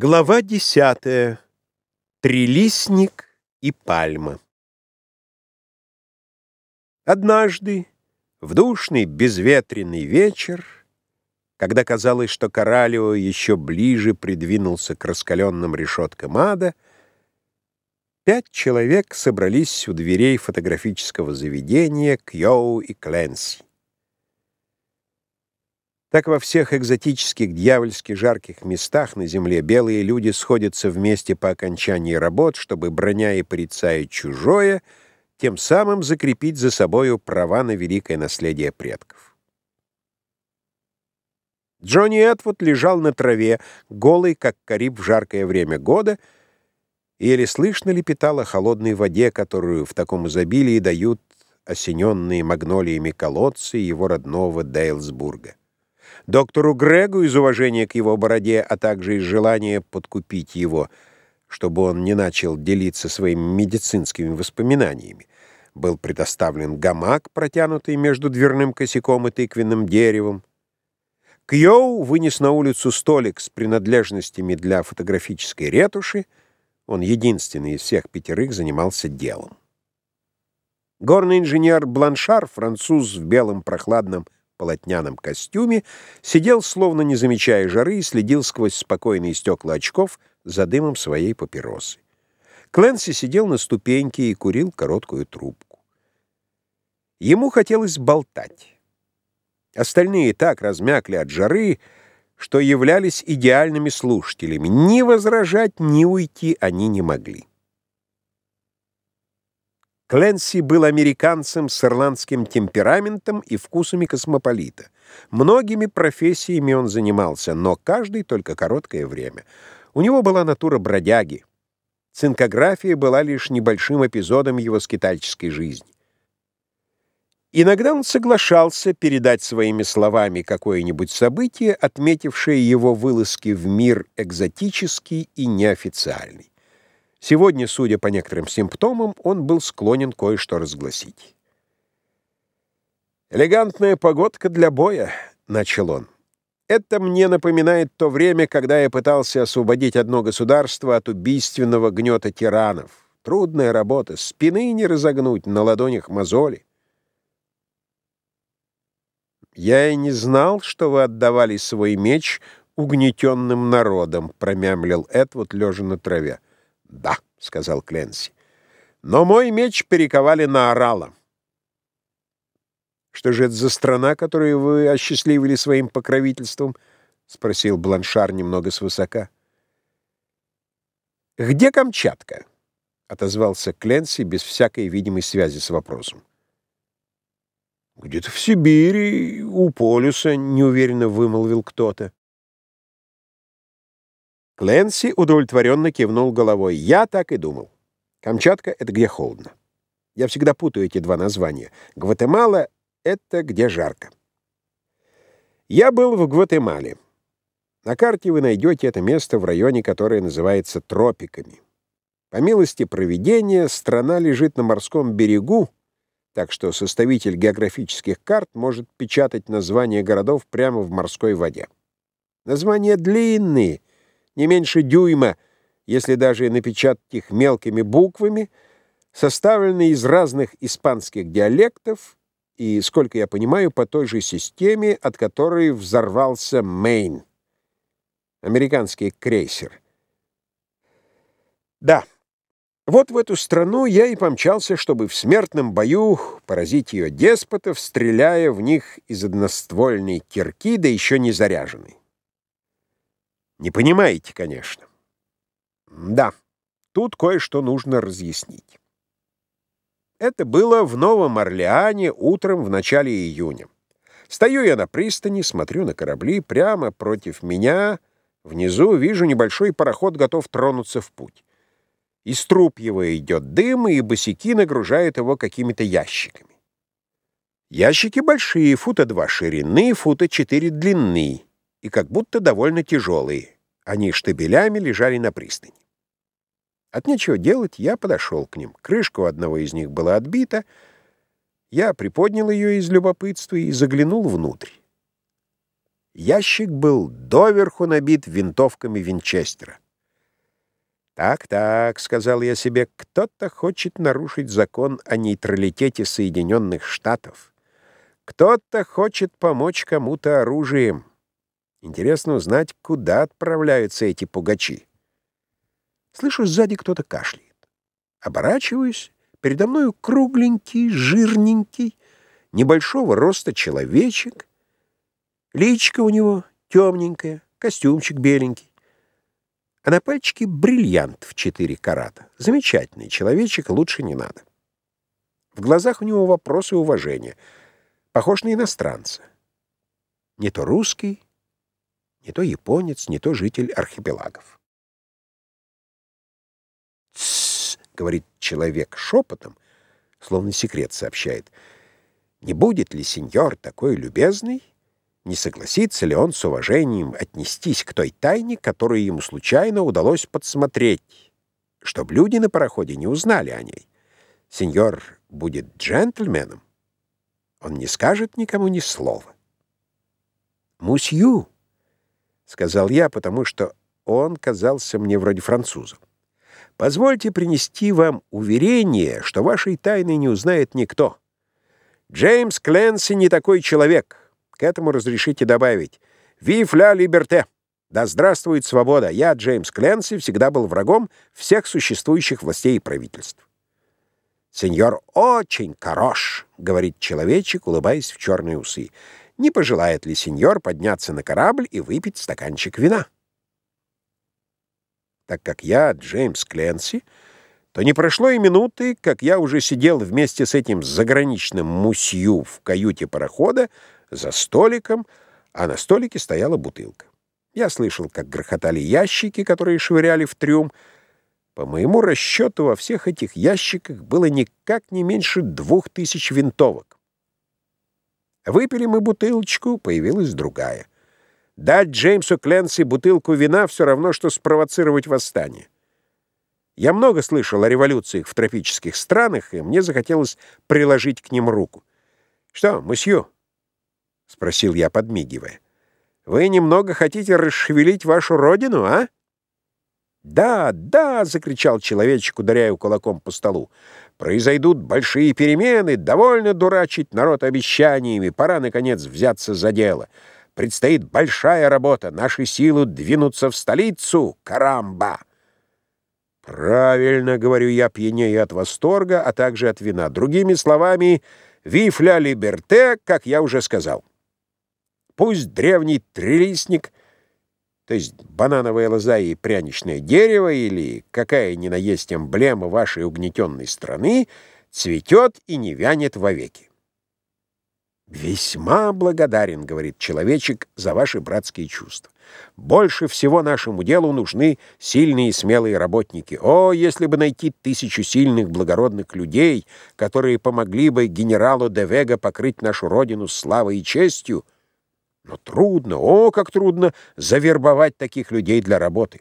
Глава десятая. Трилистник и пальма. Однажды, в душный безветренный вечер, когда казалось, что Коралио еще ближе придвинулся к раскаленным решеткам ада, пять человек собрались у дверей фотографического заведения Кьоу и Кленси. Так во всех экзотических, дьявольски жарких местах на земле белые люди сходятся вместе по окончании работ, чтобы, броня и порицая чужое, тем самым закрепить за собою права на великое наследие предков. Джонни Этвуд лежал на траве, голый, как кариб в жаркое время года, и еле слышно лепетал о холодной воде, которую в таком изобилии дают осененные магнолиями колодцы его родного Дейлсбурга. Доктору Грегу из уважения к его бороде, а также из желания подкупить его, чтобы он не начал делиться своими медицинскими воспоминаниями, был предоставлен гамак, протянутый между дверным косяком и тыквенным деревом. Кьоу вынес на улицу столик с принадлежностями для фотографической ретуши. Он единственный из всех пятерых занимался делом. Горный инженер Бланшар, француз в белом прохладном полотняном костюме, сидел, словно не замечая жары, и следил сквозь спокойные стекла очков за дымом своей папиросы. Кленси сидел на ступеньке и курил короткую трубку. Ему хотелось болтать. Остальные так размякли от жары, что являлись идеальными слушателями. Ни возражать, ни уйти они не могли. Кленси был американцем с ирландским темпераментом и вкусами космополита. Многими профессиями он занимался, но каждый только короткое время. У него была натура бродяги. Цинкография была лишь небольшим эпизодом его скитальческой жизни. Иногда он соглашался передать своими словами какое-нибудь событие, отметившее его вылазки в мир экзотический и неофициальный. Сегодня, судя по некоторым симптомам, он был склонен кое-что разгласить. «Элегантная погодка для боя», — начал он. «Это мне напоминает то время, когда я пытался освободить одно государство от убийственного гнета тиранов. Трудная работа, спины не разогнуть, на ладонях мозоли. «Я и не знал, что вы отдавали свой меч угнетенным народам», — промямлил Эдвуд, лежа на траве. «Да», — сказал Кленси. «Но мой меч перековали на орала». «Что же это за страна, которую вы осчастливили своим покровительством?» — спросил Бланшар немного свысока. «Где Камчатка?» — отозвался Кленси без всякой видимой связи с вопросом. «Где-то в Сибири, у полюса», — неуверенно вымолвил кто-то. Кленси удовлетворенно кивнул головой. «Я так и думал. Камчатка — это где холодно. Я всегда путаю эти два названия. Гватемала — это где жарко. Я был в Гватемале. На карте вы найдете это место в районе, которое называется тропиками. По милости проведения, страна лежит на морском берегу, так что составитель географических карт может печатать названия городов прямо в морской воде. Названия длинные — не меньше дюйма, если даже напечатать их мелкими буквами, составленные из разных испанских диалектов и, сколько я понимаю, по той же системе, от которой взорвался Мэйн, американский крейсер. Да, вот в эту страну я и помчался, чтобы в смертном бою поразить ее деспотов, стреляя в них из одноствольной кирки, да еще не заряженной. Не понимаете, конечно. Да, тут кое-что нужно разъяснить. Это было в Новом Орлеане утром в начале июня. Стою я на пристани, смотрю на корабли, прямо против меня, внизу вижу небольшой пароход готов тронуться в путь. Из труб его идет дым, и босики нагружают его какими-то ящиками. Ящики большие, фута два ширины, фута четыре длины и как будто довольно тяжелые. Они штабелями лежали на пристани. От нечего делать я подошел к ним. Крышка у одного из них была отбита. Я приподнял ее из любопытства и заглянул внутрь. Ящик был доверху набит винтовками Винчестера. «Так-так», — сказал я себе, — «кто-то хочет нарушить закон о нейтралитете Соединенных Штатов. Кто-то хочет помочь кому-то оружием. Интересно узнать, куда отправляются эти пугачи». Слышу, сзади кто-то кашляет. Оборачиваюсь, передо мною кругленький, жирненький, небольшого роста человечек. Личка у него темненькая, костюмчик беленький а на пальчике бриллиант в 4 карата. Замечательный человечек, лучше не надо. В глазах у него вопросы и уважение. Похож на иностранца. Не то русский, не то японец, не то житель архипелагов. «Тссс», — говорит человек шепотом, словно секрет сообщает, «не будет ли сеньор такой любезный?» не согласится ли он с уважением отнестись к той тайне, которую ему случайно удалось подсмотреть, чтобы люди на пароходе не узнали о ней. Сеньор будет джентльменом, он не скажет никому ни слова. «Мусью», — сказал я, потому что он казался мне вроде французом. «Позвольте принести вам уверение, что вашей тайны не узнает никто. Джеймс Кленси не такой человек». К этому разрешите добавить «Вив ля либерте!» «Да здравствует свобода!» Я, Джеймс Кленси, всегда был врагом всех существующих властей и правительств. «Сеньор очень хорош», — говорит человечек, улыбаясь в черные усы. «Не пожелает ли сеньор подняться на корабль и выпить стаканчик вина?» Так как я, Джеймс Кленси, то не прошло и минуты, как я уже сидел вместе с этим заграничным мусью в каюте парохода, за столиком, а на столике стояла бутылка. Я слышал, как грохотали ящики, которые швыряли в трюм. По моему расчету, во всех этих ящиках было никак не меньше двух тысяч винтовок. Выпили мы бутылочку, появилась другая. Дать Джеймсу Кленси бутылку вина все равно, что спровоцировать восстание. Я много слышал о революциях в тропических странах, и мне захотелось приложить к ним руку. Что, мусью? — спросил я, подмигивая. «Вы немного хотите расшевелить вашу родину, а?» «Да, да!» — закричал человечек, ударяя кулаком по столу. «Произойдут большие перемены, довольно дурачить народ обещаниями, пора, наконец, взяться за дело. Предстоит большая работа, наши силы двинутся в столицу, карамба!» «Правильно, — говорю я, пьянее от восторга, а также от вина. Другими словами, «Виф ля либерте», как я уже сказал». Пусть древний трилистник, то есть банановая лоза и пряничное дерево, или какая ни на есть эмблема вашей угнетенной страны, цветет и не вянет вовеки. «Весьма благодарен, — говорит человечек, — за ваши братские чувства. Больше всего нашему делу нужны сильные и смелые работники. О, если бы найти тысячу сильных благородных людей, которые помогли бы генералу Девега покрыть нашу родину славой и честью, — но трудно, о, как трудно завербовать таких людей для работы.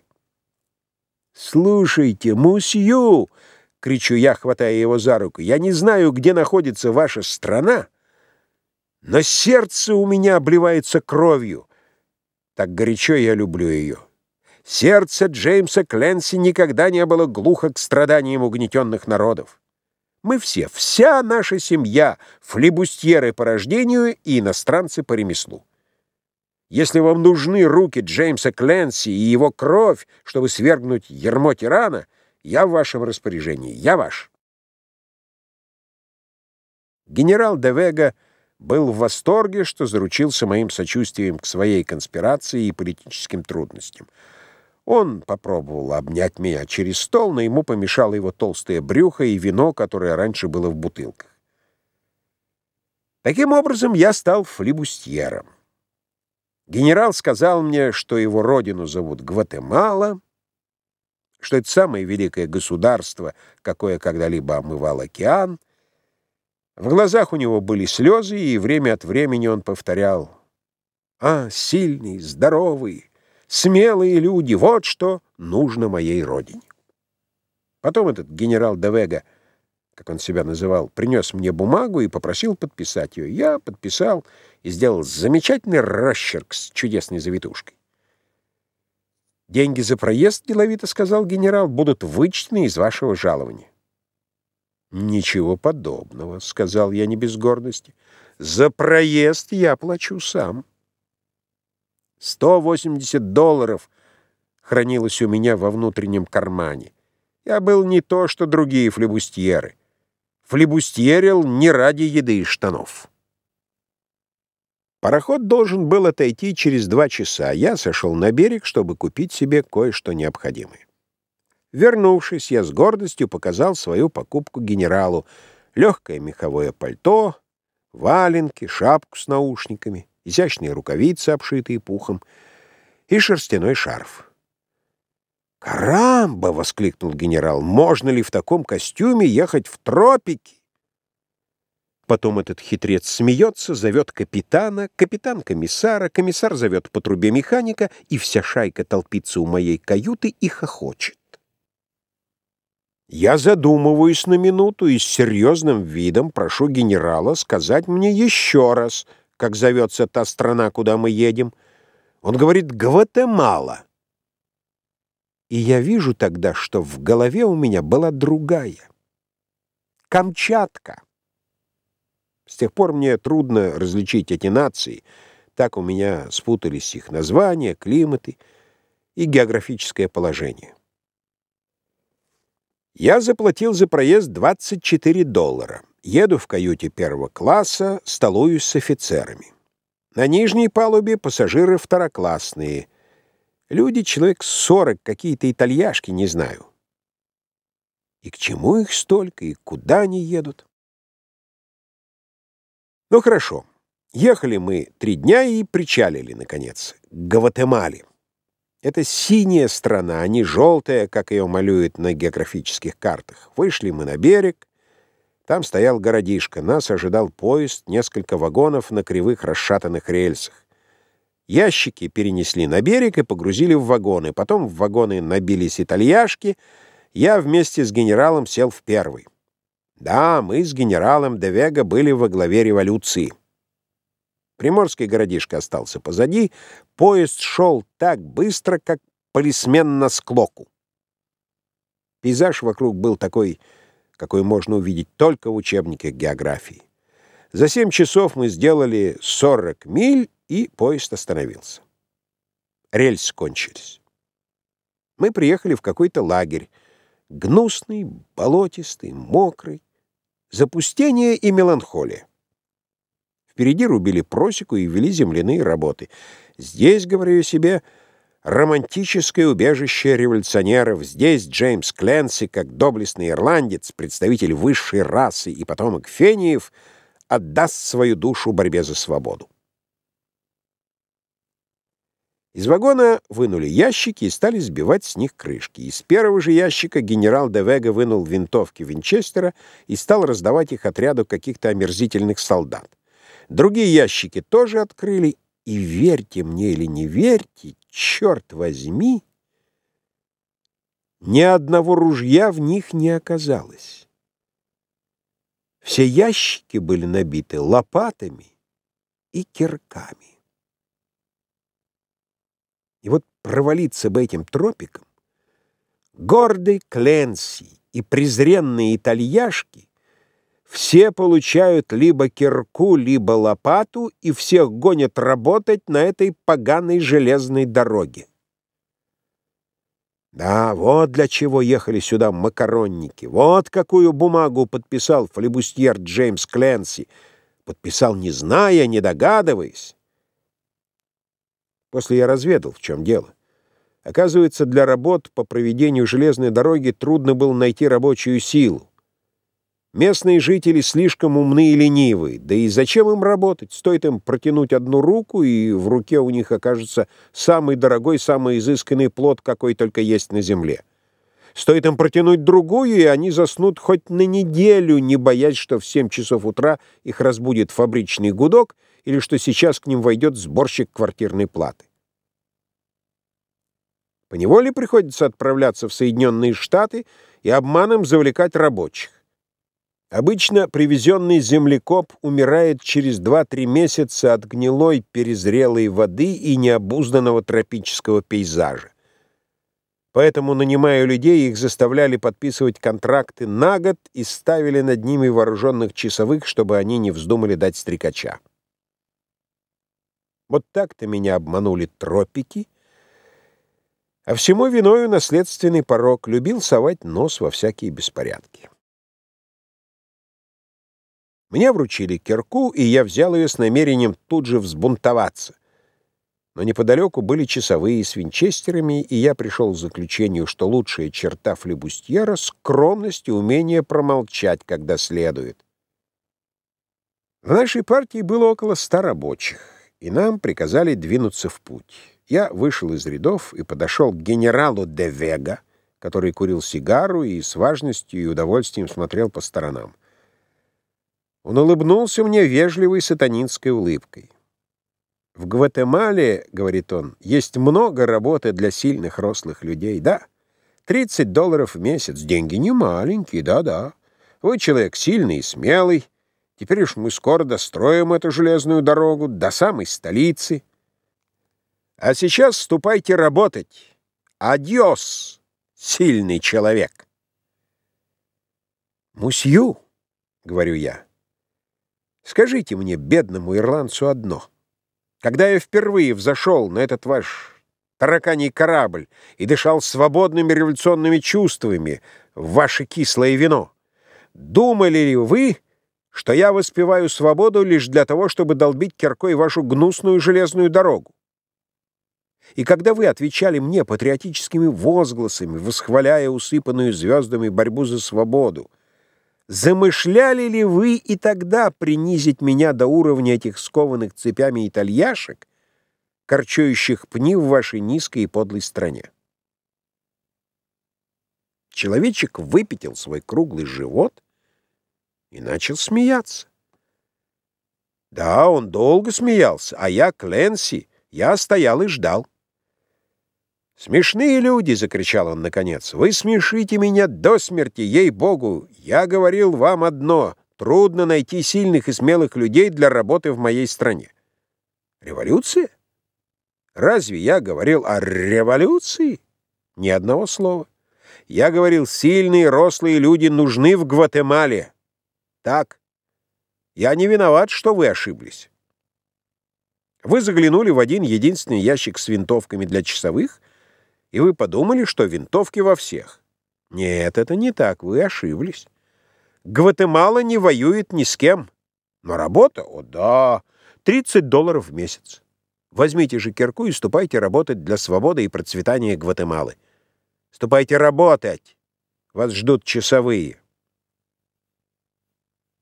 «Слушайте, мусью!» — кричу я, хватая его за руку. «Я не знаю, где находится ваша страна, но сердце у меня обливается кровью. Так горячо я люблю ее. Сердце Джеймса Кленси никогда не было глухо к страданиям угнетенных народов. Мы все, вся наша семья, флибустьеры по рождению и иностранцы по ремеслу. Если вам нужны руки Джеймса Кленси и его кровь, чтобы свергнуть ермо тирана, я в вашем распоряжении, я ваш. Генерал Девега был в восторге, что заручился моим сочувствием к своей конспирации и политическим трудностям. Он попробовал обнять меня через стол, но ему помешало его толстое брюхо и вино, которое раньше было в бутылках. Таким образом, я стал флибустьером. Генерал сказал мне, что его родину зовут Гватемала, что это самое великое государство, какое когда-либо омывал океан. В глазах у него были слезы, и время от времени он повторял «А, сильные, здоровые, смелые люди, вот что нужно моей родине». Потом этот генерал Девега как он себя называл, принес мне бумагу и попросил подписать ее. Я подписал и сделал замечательный расчерк с чудесной завитушкой. «Деньги за проезд, — деловито сказал генерал, — будут вычтены из вашего жалования». «Ничего подобного», — сказал я не без гордости. «За проезд я плачу сам». «Сто восемьдесят долларов хранилось у меня во внутреннем кармане. Я был не то, что другие флебустьеры. Флебустьерил не ради еды и штанов». Пароход должен был отойти через два часа. Я сошел на берег, чтобы купить себе кое-что необходимое. Вернувшись, я с гордостью показал свою покупку генералу. Легкое меховое пальто, валенки, шапку с наушниками, изящные рукавицы, обшитые пухом, и шерстяной шарф. «Карамба!» — воскликнул генерал. «Можно ли в таком костюме ехать в тропики?» Потом этот хитрец смеется, зовет капитана, капитан комиссара, комиссар зовет по трубе механика, и вся шайка толпится у моей каюты и хохочет. Я задумываюсь на минуту и с серьезным видом прошу генерала сказать мне еще раз, как зовется та страна, куда мы едем. Он говорит «Гватемала». И я вижу тогда, что в голове у меня была другая. Камчатка. С тех пор мне трудно различить эти нации. Так у меня спутались их названия, климаты и географическое положение. Я заплатил за проезд 24 доллара. Еду в каюте первого класса, столуюсь с офицерами. На нижней палубе пассажиры второклассные. Люди человек 40, какие-то итальяшки, не знаю. И к чему их столько, и куда они едут? Ну хорошо. Ехали мы три дня и причалили, наконец, к Гватемале. Это синяя страна, а не желтая, как ее малюют на географических картах. Вышли мы на берег. Там стоял городишко. Нас ожидал поезд, несколько вагонов на кривых расшатанных рельсах. Ящики перенесли на берег и погрузили в вагоны. Потом в вагоны набились итальяшки. Я вместе с генералом сел в первый. Да, мы с генералом Девега были во главе революции. Приморский городишко остался позади, поезд шел так быстро, как полисмен на склоку. Пейзаж вокруг был такой, какой можно увидеть только в учебниках географии. За семь часов мы сделали 40 миль, и поезд остановился. Рельсы кончились. Мы приехали в какой-то лагерь. Гнусный, болотистый, мокрый запустение и меланхолия. Впереди рубили просеку и вели земляные работы. Здесь, говорю себе, романтическое убежище революционеров. Здесь Джеймс Кленси, как доблестный ирландец, представитель высшей расы и потомок фениев, отдаст свою душу борьбе за свободу. Из вагона вынули ящики и стали сбивать с них крышки. Из первого же ящика генерал Девега вынул винтовки Винчестера и стал раздавать их отряду каких-то омерзительных солдат. Другие ящики тоже открыли, и верьте мне или не верьте, черт возьми, ни одного ружья в них не оказалось. Все ящики были набиты лопатами и кирками. Провалиться бы этим тропиком, гордый Кленси и презренные итальяшки все получают либо кирку, либо лопату, и всех гонят работать на этой поганой железной дороге. Да, вот для чего ехали сюда макаронники. Вот какую бумагу подписал флебустьер Джеймс Кленси. Подписал, не зная, не догадываясь. После я разведал, в чем дело. Оказывается, для работ по проведению железной дороги трудно было найти рабочую силу. Местные жители слишком умны и ленивы, да и зачем им работать? Стоит им протянуть одну руку, и в руке у них окажется самый дорогой, самый изысканный плод, какой только есть на земле. Стоит им протянуть другую, и они заснут хоть на неделю, не боясь, что в 7 часов утра их разбудит фабричный гудок или что сейчас к ним войдет сборщик квартирной платы. Поневоле приходится отправляться в Соединенные Штаты и обманом завлекать рабочих. Обычно привезенный землекоп умирает через 2-3 месяца от гнилой перезрелой воды и необузданного тропического пейзажа. Поэтому, нанимая людей, их заставляли подписывать контракты на год и ставили над ними вооруженных часовых, чтобы они не вздумали дать стрекача. Вот так-то меня обманули тропики, а всему виною наследственный порог любил совать нос во всякие беспорядки. Мне вручили кирку, и я взял ее с намерением тут же взбунтоваться — но неподалеку были часовые с винчестерами, и я пришел к заключению, что лучшая черта флебустьера — скромность и умение промолчать, когда следует. В нашей партии было около ста рабочих, и нам приказали двинуться в путь. Я вышел из рядов и подошел к генералу де Вега, который курил сигару и с важностью и удовольствием смотрел по сторонам. Он улыбнулся мне вежливой сатанинской улыбкой. В Гватемале, — говорит он, — есть много работы для сильных рослых людей. Да, 30 долларов в месяц. Деньги не маленькие, да-да. Вы человек сильный и смелый. Теперь уж мы скоро достроим эту железную дорогу до самой столицы. А сейчас ступайте работать. Адьос, сильный человек. «Мусью», — говорю я, — «скажите мне, бедному ирландцу, одно — когда я впервые взошел на этот ваш тараканий корабль и дышал свободными революционными чувствами в ваше кислое вино, думали ли вы, что я воспеваю свободу лишь для того, чтобы долбить киркой вашу гнусную железную дорогу? И когда вы отвечали мне патриотическими возгласами, восхваляя усыпанную звездами борьбу за свободу, Замышляли ли вы и тогда принизить меня до уровня этих скованных цепями итальяшек, корчующих пни в вашей низкой и подлой стране? Человечек выпятил свой круглый живот и начал смеяться. Да, он долго смеялся, а я, Кленси, я стоял и ждал. «Смешные люди!» — закричал он наконец. «Вы смешите меня до смерти, ей-богу! Я говорил вам одно — трудно найти сильных и смелых людей для работы в моей стране». «Революция? Разве я говорил о революции?» Ни одного слова. Я говорил, сильные, рослые люди нужны в Гватемале. Так. Я не виноват, что вы ошиблись. Вы заглянули в один единственный ящик с винтовками для часовых — и вы подумали, что винтовки во всех. Нет, это не так, вы ошиблись. Гватемала не воюет ни с кем. Но работа, о да, 30 долларов в месяц. Возьмите же кирку и ступайте работать для свободы и процветания Гватемалы. Ступайте работать. Вас ждут часовые.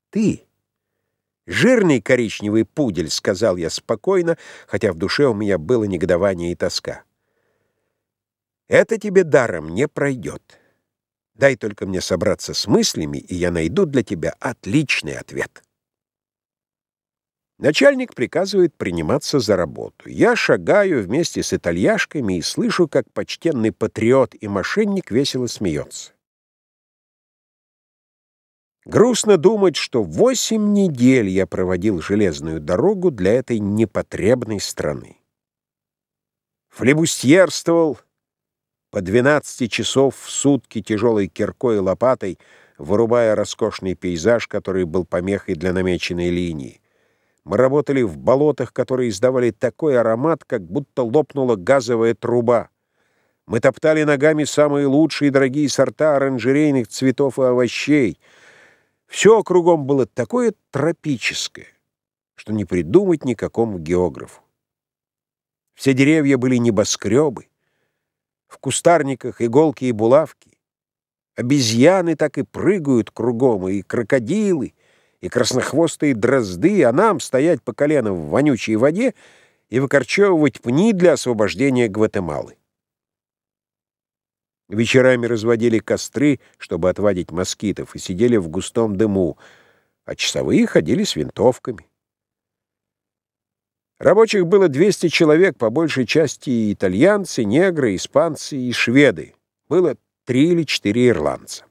Ты, жирный коричневый пудель, сказал я спокойно, хотя в душе у меня было негодование и тоска. Это тебе даром не пройдет. Дай только мне собраться с мыслями, и я найду для тебя отличный ответ. Начальник приказывает приниматься за работу. Я шагаю вместе с итальяшками и слышу, как почтенный патриот и мошенник весело смеется. Грустно думать, что восемь недель я проводил железную дорогу для этой непотребной страны. Флебустьерствовал, по 12 часов в сутки тяжелой киркой и лопатой, вырубая роскошный пейзаж, который был помехой для намеченной линии. Мы работали в болотах, которые издавали такой аромат, как будто лопнула газовая труба. Мы топтали ногами самые лучшие и дорогие сорта оранжерейных цветов и овощей. Все кругом было такое тропическое, что не придумать никакому географу. Все деревья были небоскребы, в кустарниках иголки и булавки. Обезьяны так и прыгают кругом, и крокодилы, и краснохвостые дрозды, а нам стоять по колено в вонючей воде и выкорчевывать пни для освобождения Гватемалы. Вечерами разводили костры, чтобы отвадить москитов, и сидели в густом дыму, а часовые ходили с винтовками. Рабочих было 200 человек, по большей части итальянцы, негры, испанцы и шведы. Было три или четыре ирландца.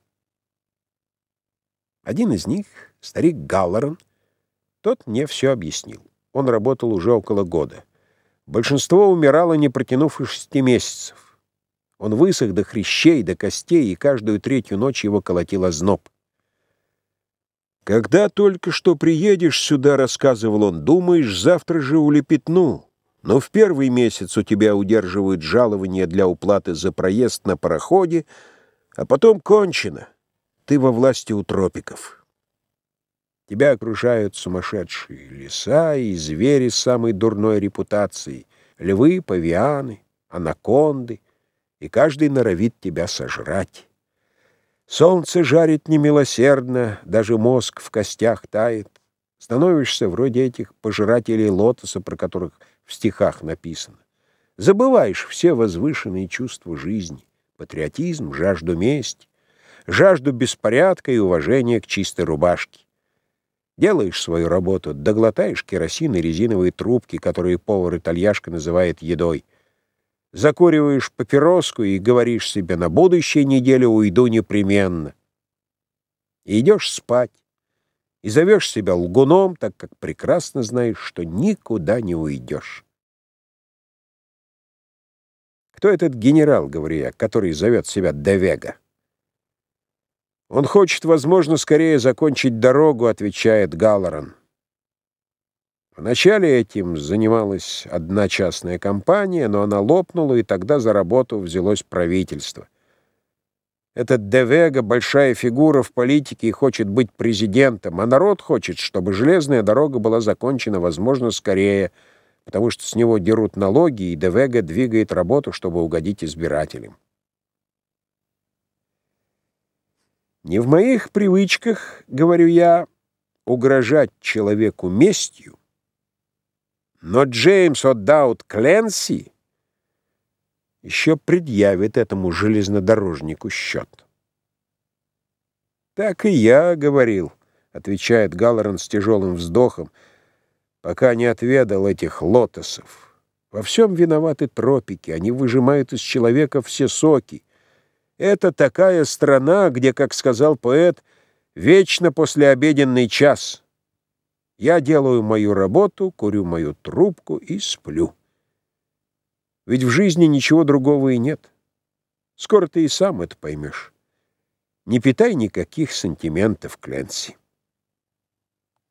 Один из них, старик Галлоран, тот мне все объяснил. Он работал уже около года. Большинство умирало, не протянув и шести месяцев. Он высох до хрящей, до костей, и каждую третью ночь его колотил озноб. «Когда только что приедешь сюда, — рассказывал он, — думаешь, завтра же улепетну, но в первый месяц у тебя удерживают жалование для уплаты за проезд на пароходе, а потом кончено. Ты во власти у тропиков. Тебя окружают сумасшедшие леса и звери с самой дурной репутацией, львы, павианы, анаконды, и каждый норовит тебя сожрать». Солнце жарит немилосердно, даже мозг в костях тает. Становишься вроде этих пожирателей лотоса, про которых в стихах написано. Забываешь все возвышенные чувства жизни, патриотизм, жажду мести, жажду беспорядка и уважения к чистой рубашке. Делаешь свою работу, доглотаешь керосин и резиновые трубки, которые повар-итальяшка называет едой — закуриваешь папироску и говоришь себе, на будущей неделе уйду непременно. Идешь спать, и зовешь себя лгуном, так как прекрасно знаешь, что никуда не уйдешь. Кто этот генерал, говорю я, который зовет себя Девега? Он хочет, возможно, скорее закончить дорогу, отвечает Галлоран. Вначале этим занималась одна частная компания, но она лопнула, и тогда за работу взялось правительство. Этот Девега — большая фигура в политике и хочет быть президентом, а народ хочет, чтобы железная дорога была закончена, возможно, скорее, потому что с него дерут налоги, и Девега двигает работу, чтобы угодить избирателям. Не в моих привычках, говорю я, угрожать человеку местью, но Джеймс О'Даут Кленси еще предъявит этому железнодорожнику счет. «Так и я говорил», — отвечает Галлоран с тяжелым вздохом, «пока не отведал этих лотосов. Во всем виноваты тропики, они выжимают из человека все соки. Это такая страна, где, как сказал поэт, вечно послеобеденный час». Я делаю мою работу, курю мою трубку и сплю. Ведь в жизни ничего другого и нет. Скоро ты и сам это поймешь. Не питай никаких сантиментов, Кленси.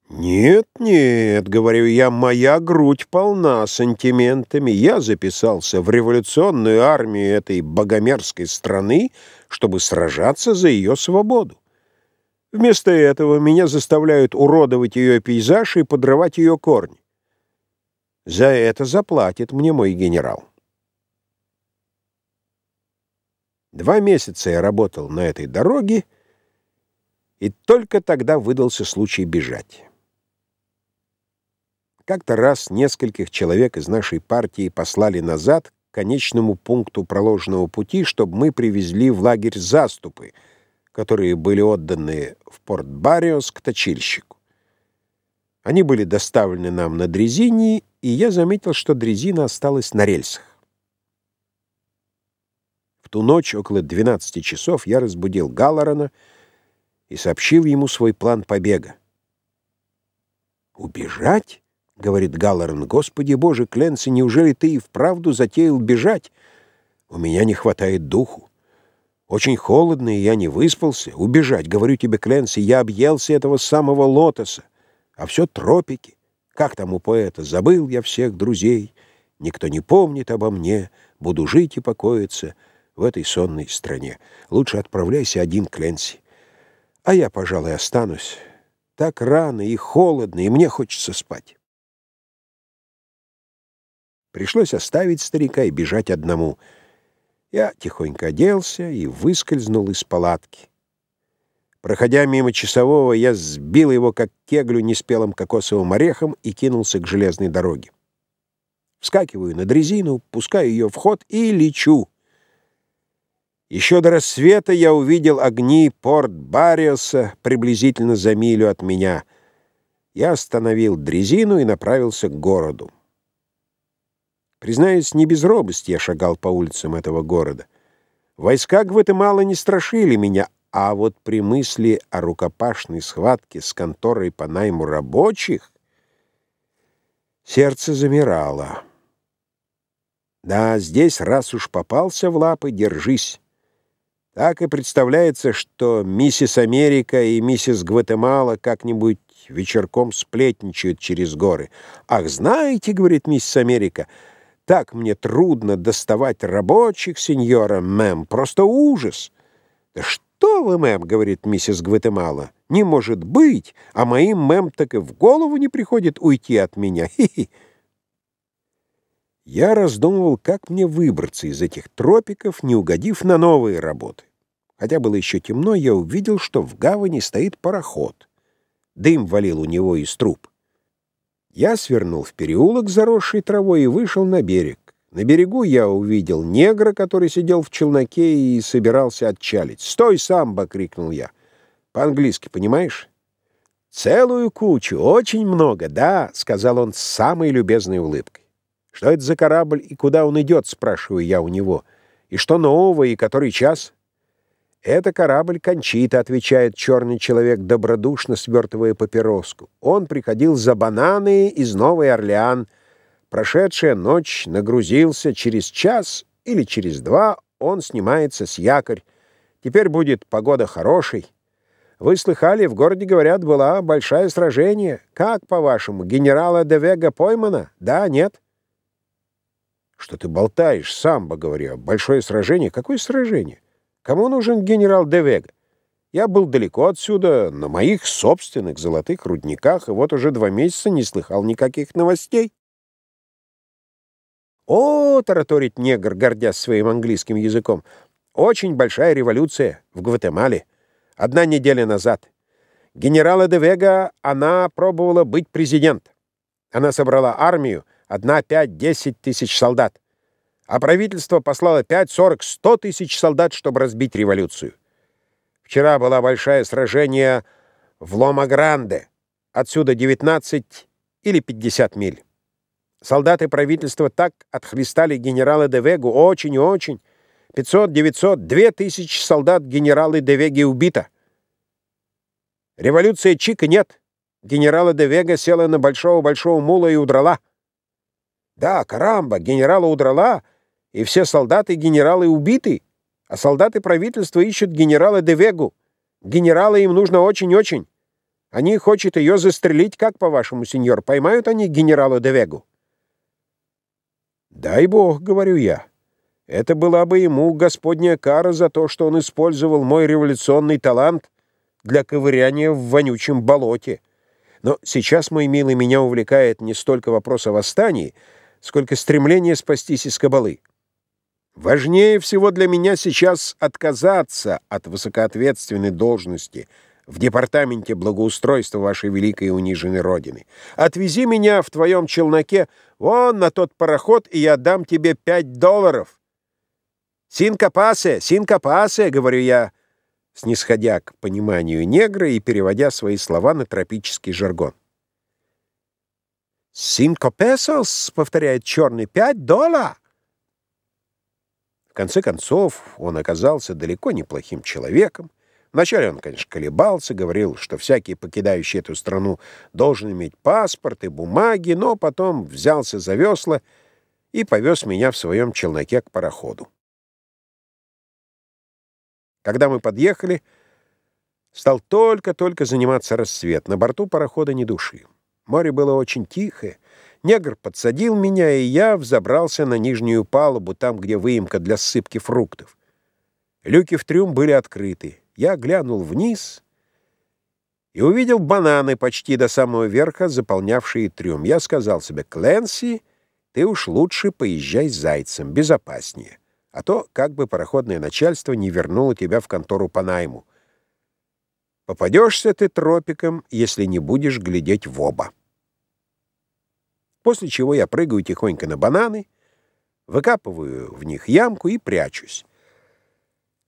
«Нет, нет, — говорю я, — моя грудь полна сантиментами. Я записался в революционную армию этой богомерзкой страны, чтобы сражаться за ее свободу. Вместо этого меня заставляют уродовать ее пейзаж и подрывать ее корни. За это заплатит мне мой генерал. Два месяца я работал на этой дороге, и только тогда выдался случай бежать. Как-то раз нескольких человек из нашей партии послали назад к конечному пункту проложенного пути, чтобы мы привезли в лагерь заступы — которые были отданы в Порт-Бариос к точильщику. Они были доставлены нам на дрезине, и я заметил, что дрезина осталась на рельсах. В ту ночь, около 12 часов, я разбудил Галлорана и сообщил ему свой план побега. «Убежать?» — говорит Галлоран. «Господи Боже, Кленси, неужели ты и вправду затеял бежать? У меня не хватает духу. Очень холодно, и я не выспался. Убежать, говорю тебе, Кленси, я объелся этого самого лотоса. А все тропики. Как там у поэта? Забыл я всех друзей. Никто не помнит обо мне. Буду жить и покоиться в этой сонной стране. Лучше отправляйся один, Кленси. А я, пожалуй, останусь. Так рано и холодно, и мне хочется спать. Пришлось оставить старика и бежать одному — я тихонько оделся и выскользнул из палатки. Проходя мимо часового, я сбил его, как кеглю, неспелым кокосовым орехом и кинулся к железной дороге. Вскакиваю на дрезину, пускаю ее в ход и лечу. Еще до рассвета я увидел огни порт Бариоса приблизительно за милю от меня. Я остановил дрезину и направился к городу. Признаюсь, не без робости я шагал по улицам этого города. Войска Гватемала не страшили меня, а вот при мысли о рукопашной схватке с конторой по найму рабочих сердце замирало. Да, здесь, раз уж попался в лапы, держись. Так и представляется, что миссис Америка и миссис Гватемала как-нибудь вечерком сплетничают через горы. «Ах, знаете, — говорит миссис Америка, — так мне трудно доставать рабочих, сеньора, мэм, просто ужас!» «Да что вы, мэм, — говорит миссис Гватемала, — не может быть, а моим мэм так и в голову не приходит уйти от меня. Хи-хи!» Я раздумывал, как мне выбраться из этих тропиков, не угодив на новые работы. Хотя было еще темно, я увидел, что в гавани стоит пароход. Дым валил у него из труб. Я свернул в переулок, заросший травой, и вышел на берег. На берегу я увидел негра, который сидел в челноке и собирался отчалить. «Стой, самбо!» — крикнул я. «По-английски, понимаешь?» «Целую кучу, очень много, да», — сказал он с самой любезной улыбкой. «Что это за корабль и куда он идет?» — спрашиваю я у него. «И что нового, и который час?» «Это корабль Кончита», — отвечает черный человек, добродушно свертывая папироску. «Он приходил за бананы из Новый Орлеан. Прошедшая ночь нагрузился. Через час или через два он снимается с якорь. Теперь будет погода хорошей. Вы слыхали, в городе, говорят, была большое сражение. Как, по-вашему, генерала де Вега поймана? Да, нет?» Что ты болтаешь, самбо, говорю Большое сражение? Какое сражение? Кому нужен генерал Девега? Я был далеко отсюда, на моих собственных золотых рудниках, и вот уже два месяца не слыхал никаких новостей. «О, — тараторит негр, гордясь своим английским языком, — очень большая революция в Гватемале. Одна неделя назад. Генерала Девега она пробовала быть президент. Она собрала армию, Одна пять-десять тысяч солдат. А правительство послало пять, сорок, сто тысяч солдат, чтобы разбить революцию. Вчера было большое сражение в Ломагранде. Отсюда 19 или 50 миль. Солдаты правительства так отхлестали генерала Девегу очень и очень. 500, 900, 2000 солдат генерала Девеги убито. Революция Чика нет. Генерала Девега села на большого-большого мула и удрала. Да, карамба, генерала удрала, и все солдаты генералы убиты, а солдаты правительства ищут генерала Девегу. Генерала им нужно очень-очень. Они хотят ее застрелить, как, по-вашему, сеньор? Поймают они генерала Девегу? Дай бог, говорю я. Это была бы ему господняя кара за то, что он использовал мой революционный талант для ковыряния в вонючем болоте. Но сейчас, мой милый, меня увлекает не столько вопрос о восстании, сколько стремление спастись из кабалы. Важнее всего для меня сейчас отказаться от высокоответственной должности в департаменте благоустройства вашей великой и униженной родины. Отвези меня в твоем челноке вон на тот пароход, и я дам тебе пять долларов. «Синкопасе! Синкопасе!» — говорю я, снисходя к пониманию негра и переводя свои слова на тропический жаргон. «Синко песос», — повторяет черный, — «пять долларов». В конце концов, он оказался далеко неплохим человеком. Вначале он, конечно, колебался, говорил, что всякий, покидающий эту страну, должен иметь паспорт и бумаги, но потом взялся за весла и повез меня в своем челноке к пароходу. Когда мы подъехали, стал только-только заниматься рассвет. На борту парохода ни души. Море было очень тихое. Негр подсадил меня, и я взобрался на нижнюю палубу, там, где выемка для ссыпки фруктов. Люки в трюм были открыты. Я глянул вниз и увидел бананы почти до самого верха, заполнявшие трюм. Я сказал себе, «Кленси, ты уж лучше поезжай с зайцем, безопаснее, а то как бы пароходное начальство не вернуло тебя в контору по найму». Попадешься ты тропиком, если не будешь глядеть в оба. После чего я прыгаю тихонько на бананы, выкапываю в них ямку и прячусь.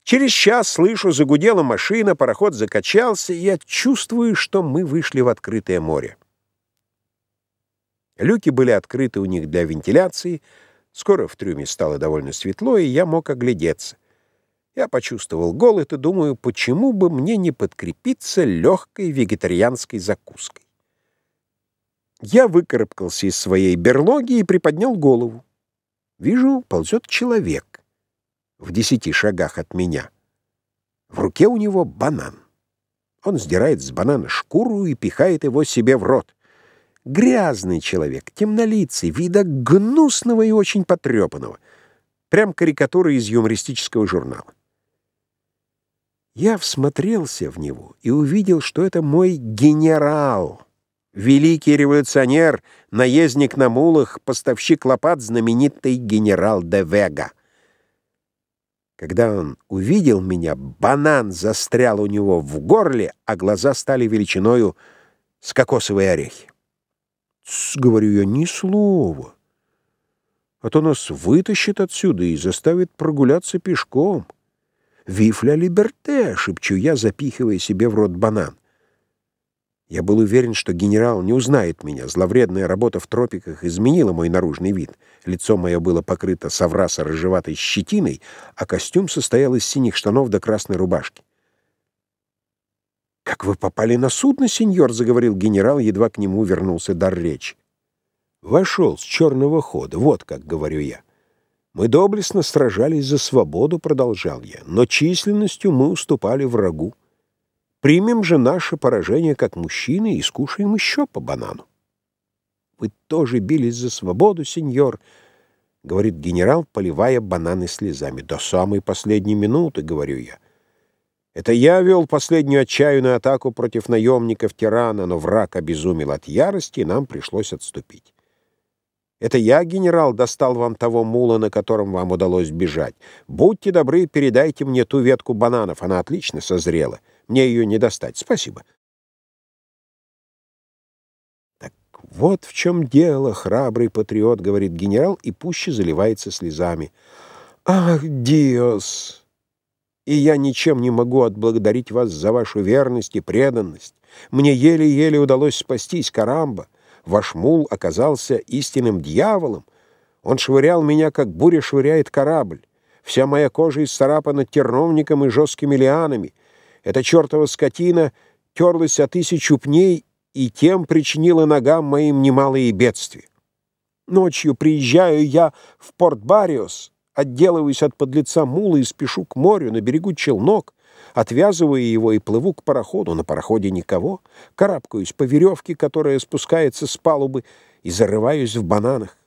Через час слышу, загудела машина, пароход закачался, и я чувствую, что мы вышли в открытое море. Люки были открыты у них для вентиляции, скоро в трюме стало довольно светло, и я мог оглядеться. Я почувствовал голод и думаю, почему бы мне не подкрепиться легкой вегетарианской закуской. Я выкарабкался из своей берлоги и приподнял голову. Вижу, ползет человек в десяти шагах от меня. В руке у него банан. Он сдирает с банана шкуру и пихает его себе в рот. Грязный человек, темнолицый, вида гнусного и очень потрепанного. Прям карикатура из юмористического журнала. Я всмотрелся в него и увидел, что это мой генерал, великий революционер, наездник на мулах, поставщик лопат, знаменитый генерал де Вега. Когда он увидел меня, банан застрял у него в горле, а глаза стали величиною с кокосовые орехи. «Тсс», — говорю я, — «ни слова, а то нас вытащит отсюда и заставит прогуляться пешком». «Вифля либерте!» — шепчу я, запихивая себе в рот банан. Я был уверен, что генерал не узнает меня. Зловредная работа в тропиках изменила мой наружный вид. Лицо мое было покрыто соврасо-рыжеватой щетиной, а костюм состоял из синих штанов до красной рубашки. «Как вы попали на судно, сеньор?» — заговорил генерал, едва к нему вернулся дар речи. «Вошел с черного хода, вот как говорю я. Мы доблестно сражались за свободу, продолжал я, но численностью мы уступали врагу. Примем же наше поражение как мужчины и скушаем еще по банану. Вы тоже бились за свободу, сеньор, — говорит генерал, поливая бананы слезами. До самой последней минуты, — говорю я. Это я вел последнюю отчаянную атаку против наемников тирана, но враг обезумел от ярости, и нам пришлось отступить. Это я, генерал, достал вам того мула, на котором вам удалось бежать. Будьте добры, передайте мне ту ветку бананов. Она отлично созрела. Мне ее не достать. Спасибо. Так вот в чем дело, храбрый патриот, говорит генерал, и пуще заливается слезами. Ах, Диос! И я ничем не могу отблагодарить вас за вашу верность и преданность. Мне еле-еле удалось спастись, Карамба. Ваш мул оказался истинным дьяволом. Он швырял меня, как буря швыряет корабль. Вся моя кожа исцарапана терновником и жесткими лианами. Эта чертова скотина терлась о тысячу пней и тем причинила ногам моим немалые бедствия. Ночью приезжаю я в Порт-Бариос, отделываюсь от подлеца мула и спешу к морю на берегу челнок, Отвязываю его и плыву к пароходу. На пароходе никого. Карабкаюсь по веревке, которая спускается с палубы, и зарываюсь в бананах.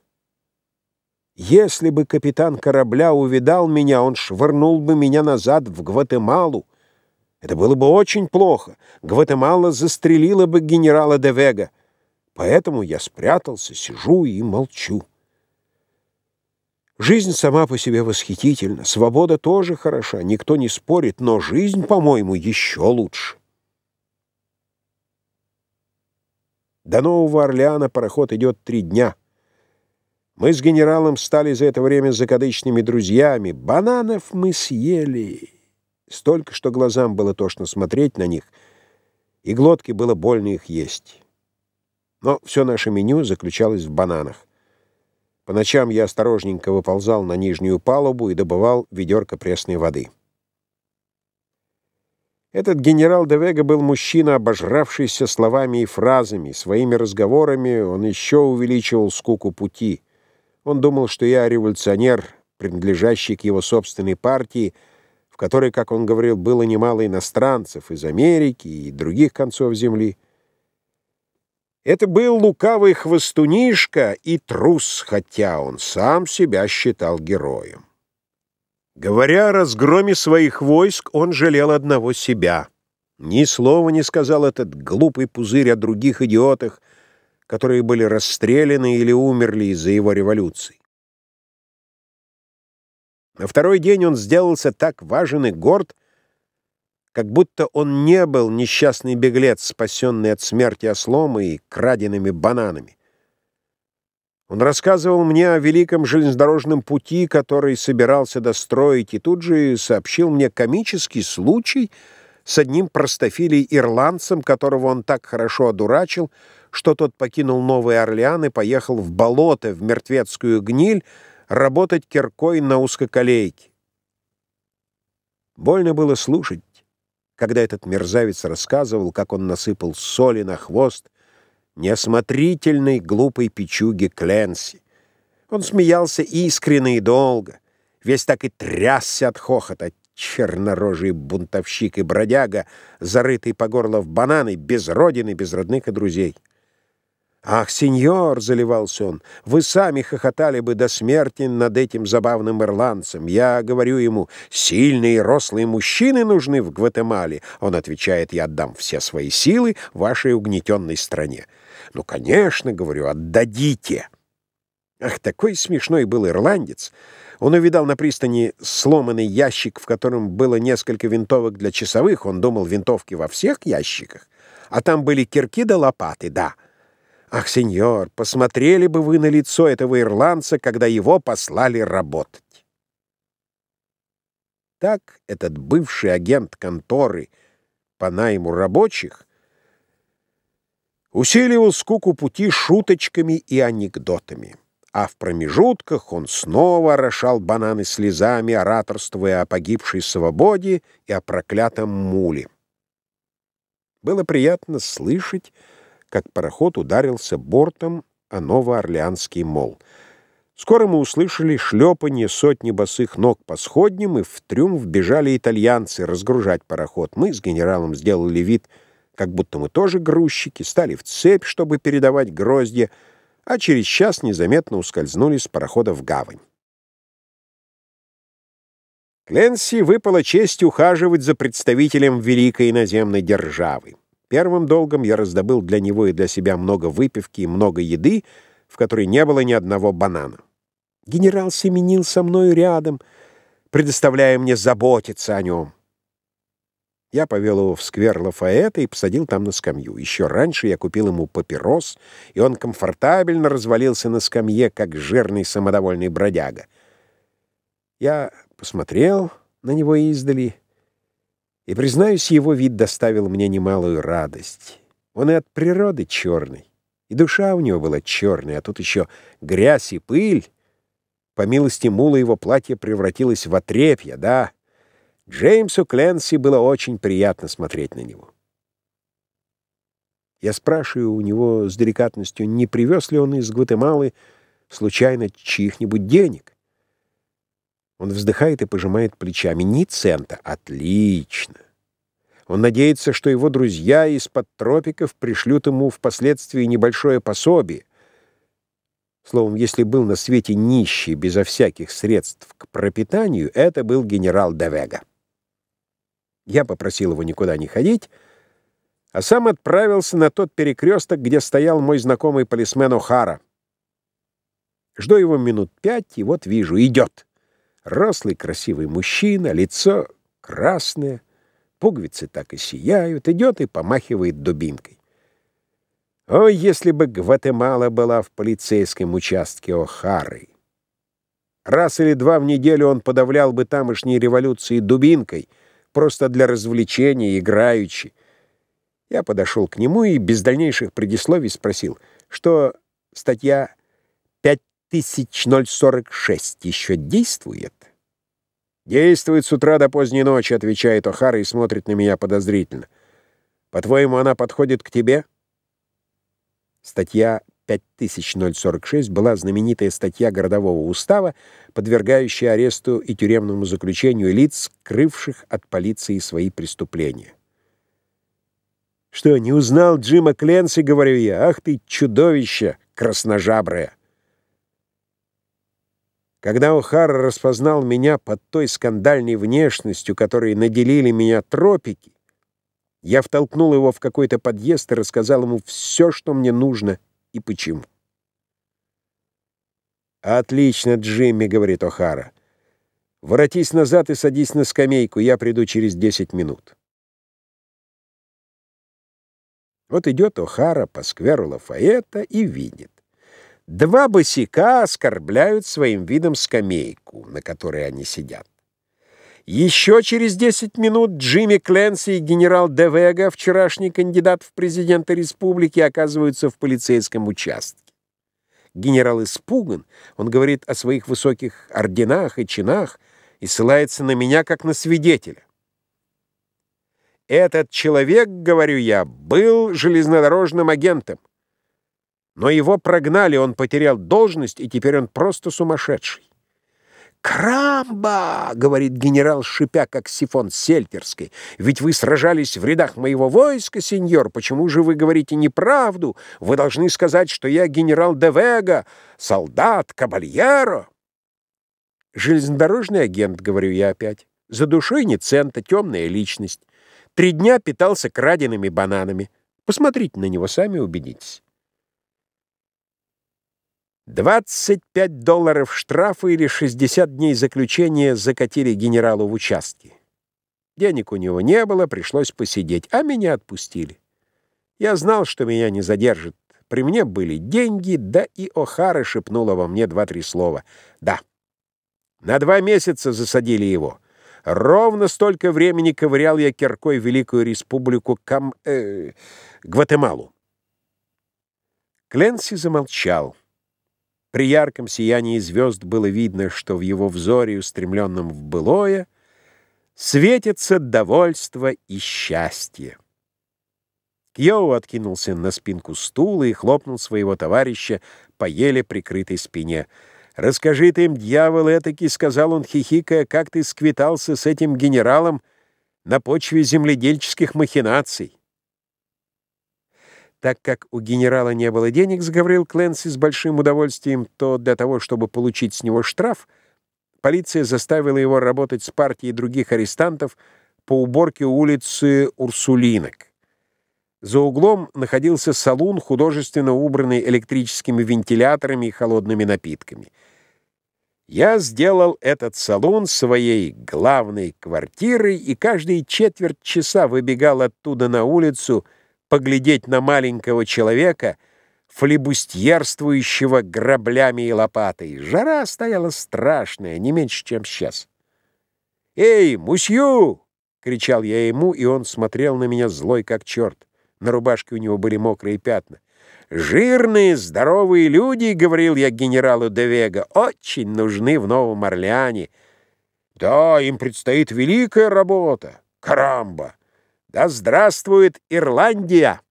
Если бы капитан корабля увидал меня, он швырнул бы меня назад в Гватемалу. Это было бы очень плохо. Гватемала застрелила бы генерала де Вега. Поэтому я спрятался, сижу и молчу. Жизнь сама по себе восхитительна, свобода тоже хороша, никто не спорит, но жизнь, по-моему, еще лучше. До Нового Орлеана пароход идет три дня. Мы с генералом стали за это время закадычными друзьями. Бананов мы съели. Столько, что глазам было тошно смотреть на них, и глотке было больно их есть. Но все наше меню заключалось в бананах. По ночам я осторожненько выползал на нижнюю палубу и добывал ведерко пресной воды. Этот генерал де Вега был мужчина, обожравшийся словами и фразами. Своими разговорами он еще увеличивал скуку пути. Он думал, что я революционер, принадлежащий к его собственной партии, которой, как он говорил, было немало иностранцев из Америки и других концов земли. Это был лукавый хвостунишка и трус, хотя он сам себя считал героем. Говоря о разгроме своих войск, он жалел одного себя. Ни слова не сказал этот глупый пузырь о других идиотах, которые были расстреляны или умерли из-за его революции. На второй день он сделался так важен и горд, как будто он не был несчастный беглец, спасенный от смерти ослом и краденными бананами. Он рассказывал мне о великом железнодорожном пути, который собирался достроить, и тут же сообщил мне комический случай с одним простофилей-ирландцем, которого он так хорошо одурачил, что тот покинул Новый Орлеан и поехал в болото, в мертвецкую гниль, работать киркой на узкоколейке. Больно было слушать когда этот мерзавец рассказывал, как он насыпал соли на хвост неосмотрительной глупой печуги Кленси. Он смеялся искренне и долго, весь так и трясся от хохота, чернорожий бунтовщик и бродяга, зарытый по горло в бананы, без родины, без родных и друзей. «Ах, сеньор!» — заливался он. «Вы сами хохотали бы до смерти над этим забавным ирландцем. Я говорю ему, сильные и рослые мужчины нужны в Гватемале». Он отвечает, «Я отдам все свои силы вашей угнетенной стране». «Ну, конечно, — говорю, — отдадите». Ах, такой смешной был ирландец! Он увидал на пристани сломанный ящик, в котором было несколько винтовок для часовых. Он думал, винтовки во всех ящиках. А там были кирки да лопаты, да. Ах, сеньор, посмотрели бы вы на лицо этого ирландца, когда его послали работать. Так этот бывший агент конторы по найму рабочих усиливал скуку пути шуточками и анекдотами а в промежутках он снова орошал бананы слезами, ораторствуя о погибшей свободе и о проклятом муле. Было приятно слышать, как пароход ударился бортом о Новоорлеанский мол. Скоро мы услышали шлепанье сотни босых ног по сходням, и в трюмф бежали итальянцы разгружать пароход. Мы с генералом сделали вид, как будто мы тоже грузчики, стали в цепь, чтобы передавать гроздья, а через час незаметно ускользнули с парохода в гавань. Кленси выпала честь ухаживать за представителем великой иноземной державы. Первым долгом я раздобыл для него и для себя много выпивки и много еды, в которой не было ни одного банана. Генерал семенил со мною рядом, предоставляя мне заботиться о нем. Я повел его в сквер Лафаэта и посадил там на скамью. Еще раньше я купил ему папирос, и он комфортабельно развалился на скамье, как жирный самодовольный бродяга. Я посмотрел на него издали, и, признаюсь, его вид доставил мне немалую радость. Он и от природы черный, и душа у него была черная, а тут еще грязь и пыль. По милости мула его платье превратилось в отрепье, да, Джеймсу Кленси было очень приятно смотреть на него. Я спрашиваю у него с деликатностью, не привез ли он из Гватемалы случайно чьих-нибудь денег. Он вздыхает и пожимает плечами. Ни цента. Отлично. Он надеется, что его друзья из-под тропиков пришлют ему впоследствии небольшое пособие. Словом, если был на свете нищий, безо всяких средств к пропитанию, это был генерал Девега. Я попросил его никуда не ходить, а сам отправился на тот перекресток, где стоял мой знакомый полисмен О'Хара. Жду его минут пять, и вот вижу, идет. Рослый красивый мужчина, лицо красное, пуговицы так и сияют, идет и помахивает дубинкой. Ой, если бы Гватемала была в полицейском участке О'Хары! Раз или два в неделю он подавлял бы тамошние революции дубинкой — просто для развлечения, играючи. Я подошел к нему и без дальнейших предисловий спросил, что статья 5046 еще действует? «Действует с утра до поздней ночи», — отвечает О'Хара и смотрит на меня подозрительно. «По-твоему, она подходит к тебе?» Статья 5046 была знаменитая статья городового устава, подвергающая аресту и тюремному заключению лиц, крывших от полиции свои преступления. «Что, не узнал Джима Кленси?» — говорю я. «Ах ты, чудовище красножаброе!» Когда О'Хара распознал меня под той скандальной внешностью, которой наделили меня тропики, я втолкнул его в какой-то подъезд и рассказал ему все, что мне нужно — и почему. «Отлично, Джимми», — говорит О'Хара. «Воротись назад и садись на скамейку, я приду через десять минут». Вот идет О'Хара по скверу Лафаэта и видит. Два босика оскорбляют своим видом скамейку, на которой они сидят. Еще через 10 минут Джимми Кленси и генерал Девега, вчерашний кандидат в президенты республики, оказываются в полицейском участке. Генерал испуган, он говорит о своих высоких орденах и чинах и ссылается на меня как на свидетеля. Этот человек, говорю я, был железнодорожным агентом. Но его прогнали, он потерял должность, и теперь он просто сумасшедший. «Крамба!» — говорит генерал, шипя, как сифон сельтерской. «Ведь вы сражались в рядах моего войска, сеньор. Почему же вы говорите неправду? Вы должны сказать, что я генерал Девега, солдат, кабальеро». «Железнодорожный агент», — говорю я опять. «За душой не цента, темная личность. Три дня питался краденными бананами. Посмотрите на него, сами убедитесь». 25 долларов штрафа или 60 дней заключения закатили генералу в участке. Денег у него не было, пришлось посидеть, а меня отпустили. Я знал, что меня не задержат. При мне были деньги, да и О'Хара шепнула во мне два-три слова. Да, на два месяца засадили его. Ровно столько времени ковырял я киркой Великую Республику Кам... Э, Гватемалу. Кленси замолчал. При ярком сиянии звезд было видно, что в его взоре, устремленном в былое, светится довольство и счастье. Кьоу откинулся на спинку стула и хлопнул своего товарища по еле прикрытой спине. «Расскажи ты им, дьявол этакий», — сказал он, хихикая, — «как ты сквитался с этим генералом на почве земледельческих махинаций». Так как у генерала не было денег, заговорил Кленси с большим удовольствием, то для того, чтобы получить с него штраф, полиция заставила его работать с партией других арестантов по уборке улицы Урсулинок. За углом находился салун, художественно убранный электрическими вентиляторами и холодными напитками. Я сделал этот салон своей главной квартирой и каждые четверть часа выбегал оттуда на улицу — поглядеть на маленького человека, флебустьерствующего граблями и лопатой. Жара стояла страшная, не меньше, чем сейчас. «Эй, мусью!» — кричал я ему, и он смотрел на меня злой, как черт. На рубашке у него были мокрые пятна. «Жирные, здоровые люди, — говорил я генералу Девега, — очень нужны в Новом Орлеане. Да, им предстоит великая работа. Карамба! Да здравствует Ирландия!